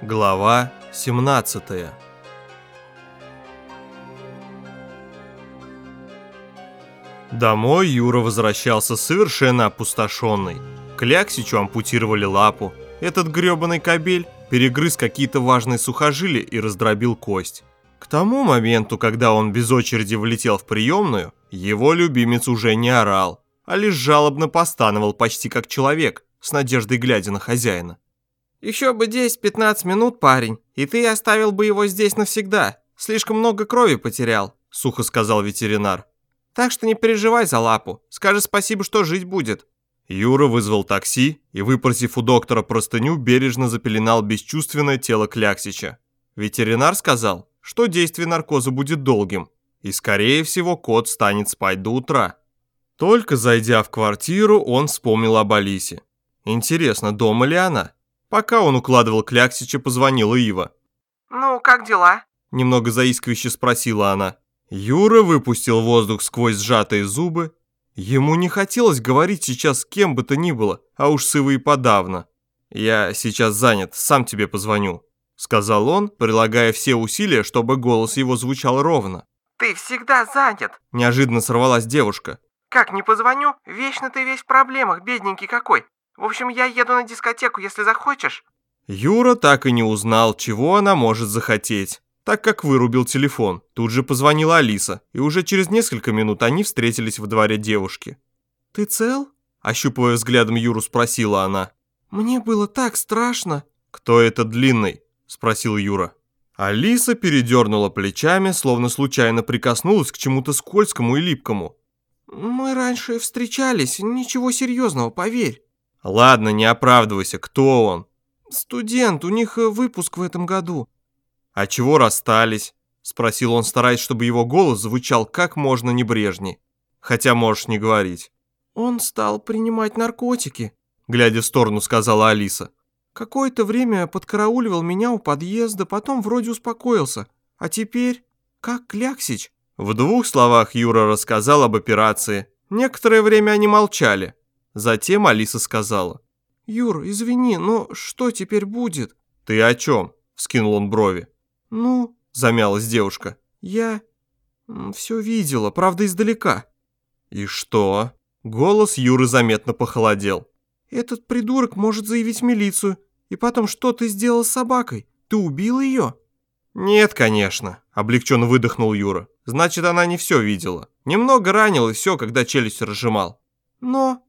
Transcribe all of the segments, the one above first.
Глава 17 Домой Юра возвращался совершенно опустошенный. Кляксичу ампутировали лапу. Этот грёбаный кобель перегрыз какие-то важные сухожилия и раздробил кость. К тому моменту, когда он без очереди влетел в приемную, его любимец уже не орал, а лишь жалобно постановал почти как человек, с надеждой глядя на хозяина. «Еще бы 10-15 минут, парень, и ты оставил бы его здесь навсегда. Слишком много крови потерял», — сухо сказал ветеринар. «Так что не переживай за лапу. Скажи спасибо, что жить будет». Юра вызвал такси и, выпросив у доктора простыню, бережно запеленал бесчувственное тело Кляксича. Ветеринар сказал, что действие наркоза будет долгим, и, скорее всего, кот станет спать до утра. Только зайдя в квартиру, он вспомнил об Алисе. Интересно, дома ли она? Пока он укладывал Кляксича, позвонила Ива. «Ну, как дела?» Немного заискивающе спросила она. Юра выпустил воздух сквозь сжатые зубы Ему не хотелось говорить сейчас с кем бы то ни было, а уж с Ивой подавно. «Я сейчас занят, сам тебе позвоню», — сказал он, прилагая все усилия, чтобы голос его звучал ровно. «Ты всегда занят», — неожиданно сорвалась девушка. «Как не позвоню? Вечно ты весь в проблемах, бедненький какой. В общем, я еду на дискотеку, если захочешь». Юра так и не узнал, чего она может захотеть так как вырубил телефон. Тут же позвонила Алиса, и уже через несколько минут они встретились во дворе девушки. «Ты цел?» – ощупывая взглядом Юру, спросила она. «Мне было так страшно». «Кто это длинный?» – спросил Юра. Алиса передернула плечами, словно случайно прикоснулась к чему-то скользкому и липкому. «Мы раньше встречались, ничего серьезного, поверь». «Ладно, не оправдывайся, кто он?» «Студент, у них выпуск в этом году. «А чего расстались?» – спросил он, стараясь, чтобы его голос звучал как можно небрежней. Хотя можешь не говорить. «Он стал принимать наркотики», – глядя в сторону, сказала Алиса. «Какое-то время подкарауливал меня у подъезда, потом вроде успокоился. А теперь как Кляксич?» В двух словах Юра рассказал об операции. Некоторое время они молчали. Затем Алиса сказала. «Юр, извини, но что теперь будет?» «Ты о чем?» – вскинул он брови. «Ну?» – замялась девушка. «Я все видела, правда, издалека». «И что?» Голос Юры заметно похолодел. «Этот придурок может заявить в милицию. И потом, что ты сделал с собакой? Ты убил ее?» «Нет, конечно», – облегченно выдохнул Юра. «Значит, она не все видела. Немного ранил и все, когда челюсть разжимал». «Но...»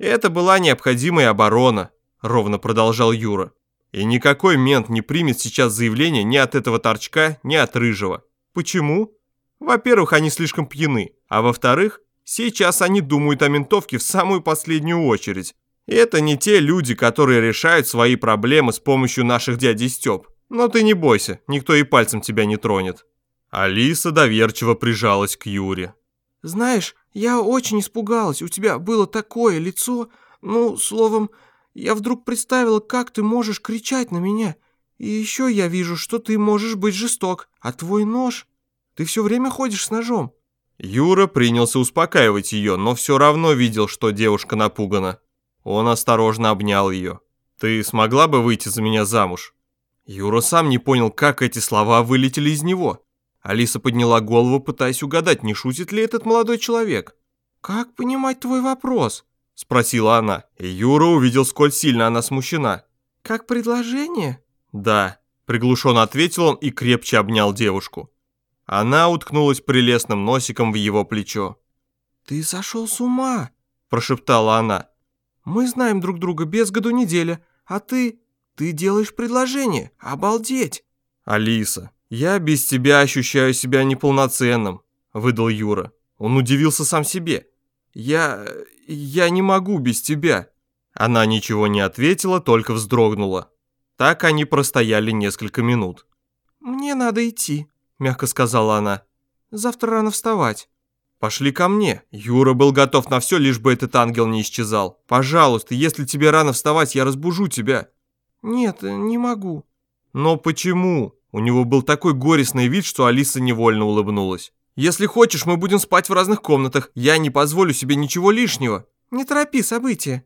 «Это была необходимая оборона», – ровно продолжал Юра. И никакой мент не примет сейчас заявление ни от этого торчка, ни от рыжего. Почему? Во-первых, они слишком пьяны, а во-вторых, сейчас они думают о ментовке в самую последнюю очередь. И это не те люди, которые решают свои проблемы с помощью наших дядей Степ. Но ты не бойся, никто и пальцем тебя не тронет. Алиса доверчиво прижалась к Юре. «Знаешь, я очень испугалась, у тебя было такое лицо, ну, словом, я вдруг представила, как ты можешь кричать на меня. И еще я вижу, что ты можешь быть жесток, а твой нож... Ты все время ходишь с ножом». Юра принялся успокаивать ее, но все равно видел, что девушка напугана. Он осторожно обнял ее. «Ты смогла бы выйти за меня замуж?» Юра сам не понял, как эти слова вылетели из него. Алиса подняла голову, пытаясь угадать, не шутит ли этот молодой человек. «Как понимать твой вопрос?» Спросила она, и Юра увидел, сколь сильно она смущена. «Как предложение?» «Да», приглушенно ответил он и крепче обнял девушку. Она уткнулась прелестным носиком в его плечо. «Ты сошел с ума!» – прошептала она. «Мы знаем друг друга без году неделя, а ты... ты делаешь предложение. Обалдеть!» «Алиса, я без тебя ощущаю себя неполноценным», – выдал Юра. Он удивился сам себе. «Я... я не могу без тебя». Она ничего не ответила, только вздрогнула. Так они простояли несколько минут. «Мне надо идти», — мягко сказала она. «Завтра рано вставать». «Пошли ко мне». Юра был готов на все, лишь бы этот ангел не исчезал. «Пожалуйста, если тебе рано вставать, я разбужу тебя». «Нет, не могу». «Но почему?» У него был такой горестный вид, что Алиса невольно улыбнулась. Если хочешь, мы будем спать в разных комнатах. Я не позволю себе ничего лишнего». «Не торопи события».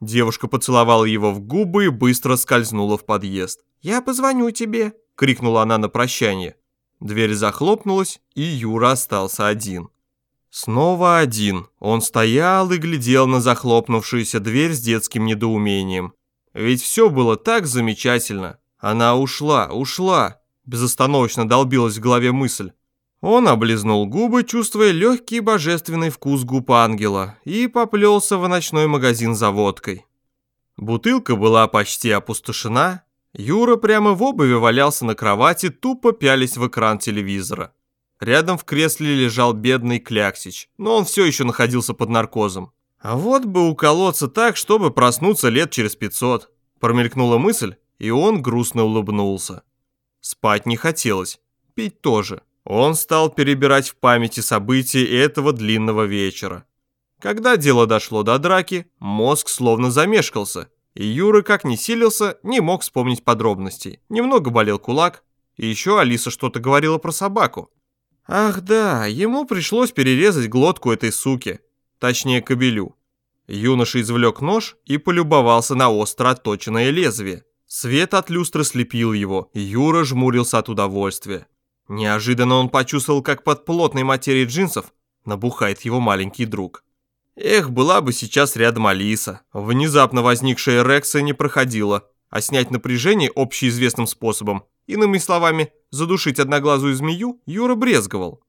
Девушка поцеловала его в губы и быстро скользнула в подъезд. Я позвоню тебе», — крикнула она на прощание. Дверь захлопнулась, и Юра остался один. Снова один. Он стоял и глядел на захлопнувшуюся дверь с детским недоумением. Ведь все было так замечательно. Она ушла, ушла. Безостановочно долбилась в голове мысль. Он облизнул губы, чувствуя легкий божественный вкус губ ангела, и поплелся в ночной магазин за водкой. Бутылка была почти опустошена. Юра прямо в обуви валялся на кровати, тупо пялись в экран телевизора. Рядом в кресле лежал бедный Кляксич, но он все еще находился под наркозом. А вот бы уколоться так, чтобы проснуться лет через пятьсот. Промелькнула мысль, и он грустно улыбнулся. Спать не хотелось, пить тоже. Он стал перебирать в памяти события этого длинного вечера. Когда дело дошло до драки, мозг словно замешкался, и Юра, как ни силился, не мог вспомнить подробностей. Немного болел кулак, и еще Алиса что-то говорила про собаку. Ах да, ему пришлось перерезать глотку этой суки, точнее кобелю. Юноша извлек нож и полюбовался на остро отточенное лезвие. Свет от люстры слепил его, Юра жмурился от удовольствия. Неожиданно он почувствовал, как под плотной материей джинсов набухает его маленький друг. Эх, была бы сейчас рядом Алиса. Внезапно возникшая эрекция не проходила, а снять напряжение общеизвестным способом Иными словами, задушить одноглазую змею Юра брезговал.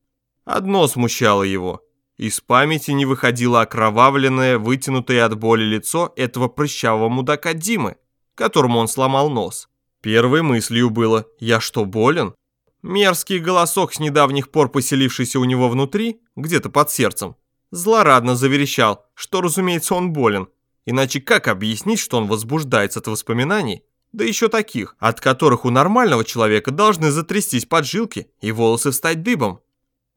Одно смущало его. Из памяти не выходило окровавленное, вытянутое от боли лицо этого прыщавого мудака Димы, которому он сломал нос. Первой мыслью было «Я что, болен?» Мерзкий голосок, с недавних пор поселившийся у него внутри, где-то под сердцем, злорадно заверещал, что, разумеется, он болен. Иначе как объяснить, что он возбуждается от воспоминаний, да еще таких, от которых у нормального человека должны затрястись поджилки и волосы встать дыбом.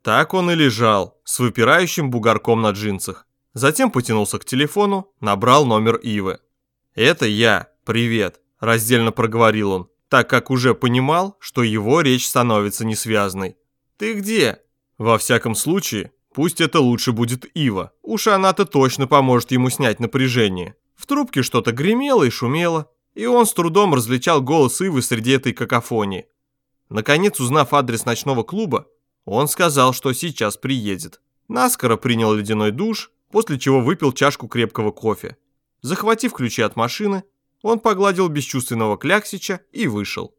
Так он и лежал, с выпирающим бугорком на джинсах. Затем потянулся к телефону, набрал номер Ивы. «Это я, привет», – раздельно проговорил он, так как уже понимал, что его речь становится несвязной. «Ты где?» Во всяком случае, пусть это лучше будет Ива. Уж она-то точно поможет ему снять напряжение. В трубке что-то гремело и шумело, и он с трудом различал голос Ивы среди этой какофонии. Наконец, узнав адрес ночного клуба, он сказал, что сейчас приедет. Наскоро принял ледяной душ, после чего выпил чашку крепкого кофе. Захватив ключи от машины, он погладил бесчувственного Кляксича и вышел.